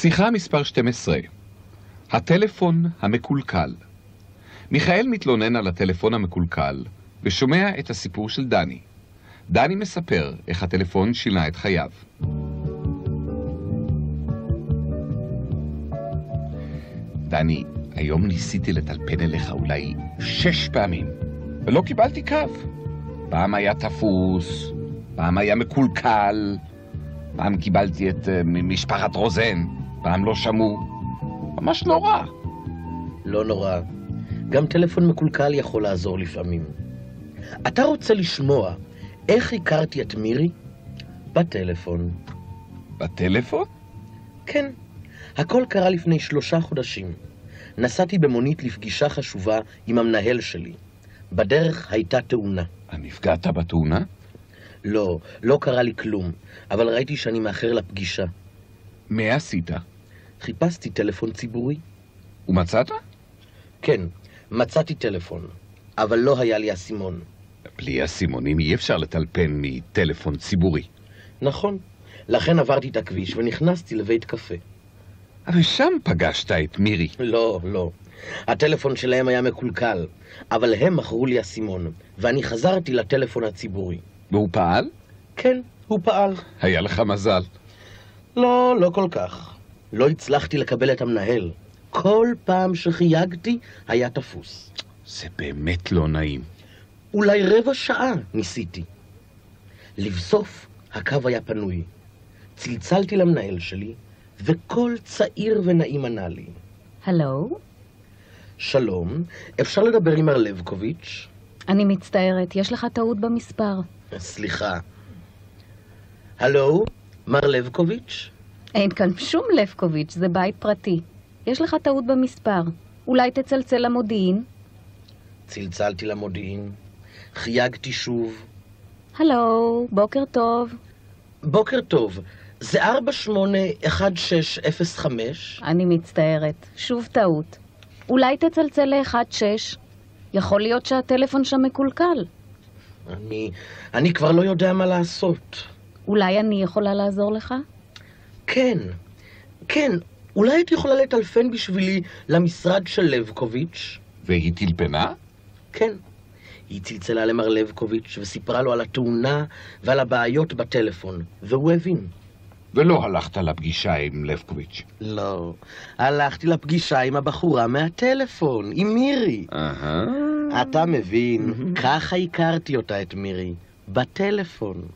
שיחה מספר 12 הטלפון המקולקל מיכאל מתלונן על הטלפון המקולקל ושומע את הסיפור של דני. דני מספר איך הטלפון שינה את חייו. דני, היום ניסיתי לטלפן אליך אולי שש פעמים, ולא קיבלתי קו. פעם היה תפוס, פעם היה מקולקל, פעם קיבלתי את uh, משפחת רוזן, פעם לא שמעו. ממש נורא. לא נורא. גם טלפון מקולקל יכול לעזור לפעמים. אתה רוצה לשמוע איך הכרתי את מירי? בטלפון. בטלפון? כן. הכל קרה לפני שלושה חודשים. נסעתי במונית לפגישה חשובה עם המנהל שלי. בדרך הייתה תאונה. נפגעת בתאונה? לא, לא קרה לי כלום, אבל ראיתי שאני מאחר לפגישה. מה עשית? חיפשתי טלפון ציבורי. ומצאת? כן, מצאתי טלפון, אבל לא היה לי אסימון. בלי אסימונים אי אפשר לטלפן מטלפון ציבורי. נכון, לכן עברתי את הכביש ונכנסתי לבית קפה. אבל שם פגשת את מירי. לא, לא. הטלפון שלהם היה מקולקל, אבל הם מכרו לי אסימון, ואני חזרתי לטלפון הציבורי. והוא פעל? כן, הוא פעל. היה לך מזל. לא, לא כל כך. לא הצלחתי לקבל את המנהל. כל פעם שחייגתי היה תפוס. זה באמת לא נעים. אולי רבע שעה ניסיתי. לבסוף הקו היה פנוי. צלצלתי למנהל שלי, וכל צעיר ונעים ענה לי. הלו? שלום, אפשר לדבר עם מר לבקוביץ'? אני מצטערת, יש לך טעות במספר. סליחה. הלו, מר לבקוביץ'? אין כאן שום לבקוביץ', זה בית פרטי. יש לך טעות במספר. אולי תצלצל למודיעין? צלצלתי למודיעין, חייגתי שוב. הלו, בוקר טוב. בוקר טוב, זה 481605? אני מצטערת, שוב טעות. אולי תצלצל ל-16? יכול להיות שהטלפון שם מקולקל. אני... אני כבר לא יודע מה לעשות. אולי אני יכולה לעזור לך? כן, כן, אולי את יכולה לטלפן בשבילי למשרד של לבקוביץ'? והיא טלפנה? כן. היא צלצלה למר לבקוביץ' וסיפרה לו על התאונה ועל הבעיות בטלפון, והוא הבין. ולא הלכת לפגישה עם לבקוביץ'. לא, הלכתי לפגישה עם הבחורה מהטלפון, עם מירי. אהה. אתה מבין, ככה הכרתי אותה, את מירי, בטלפון.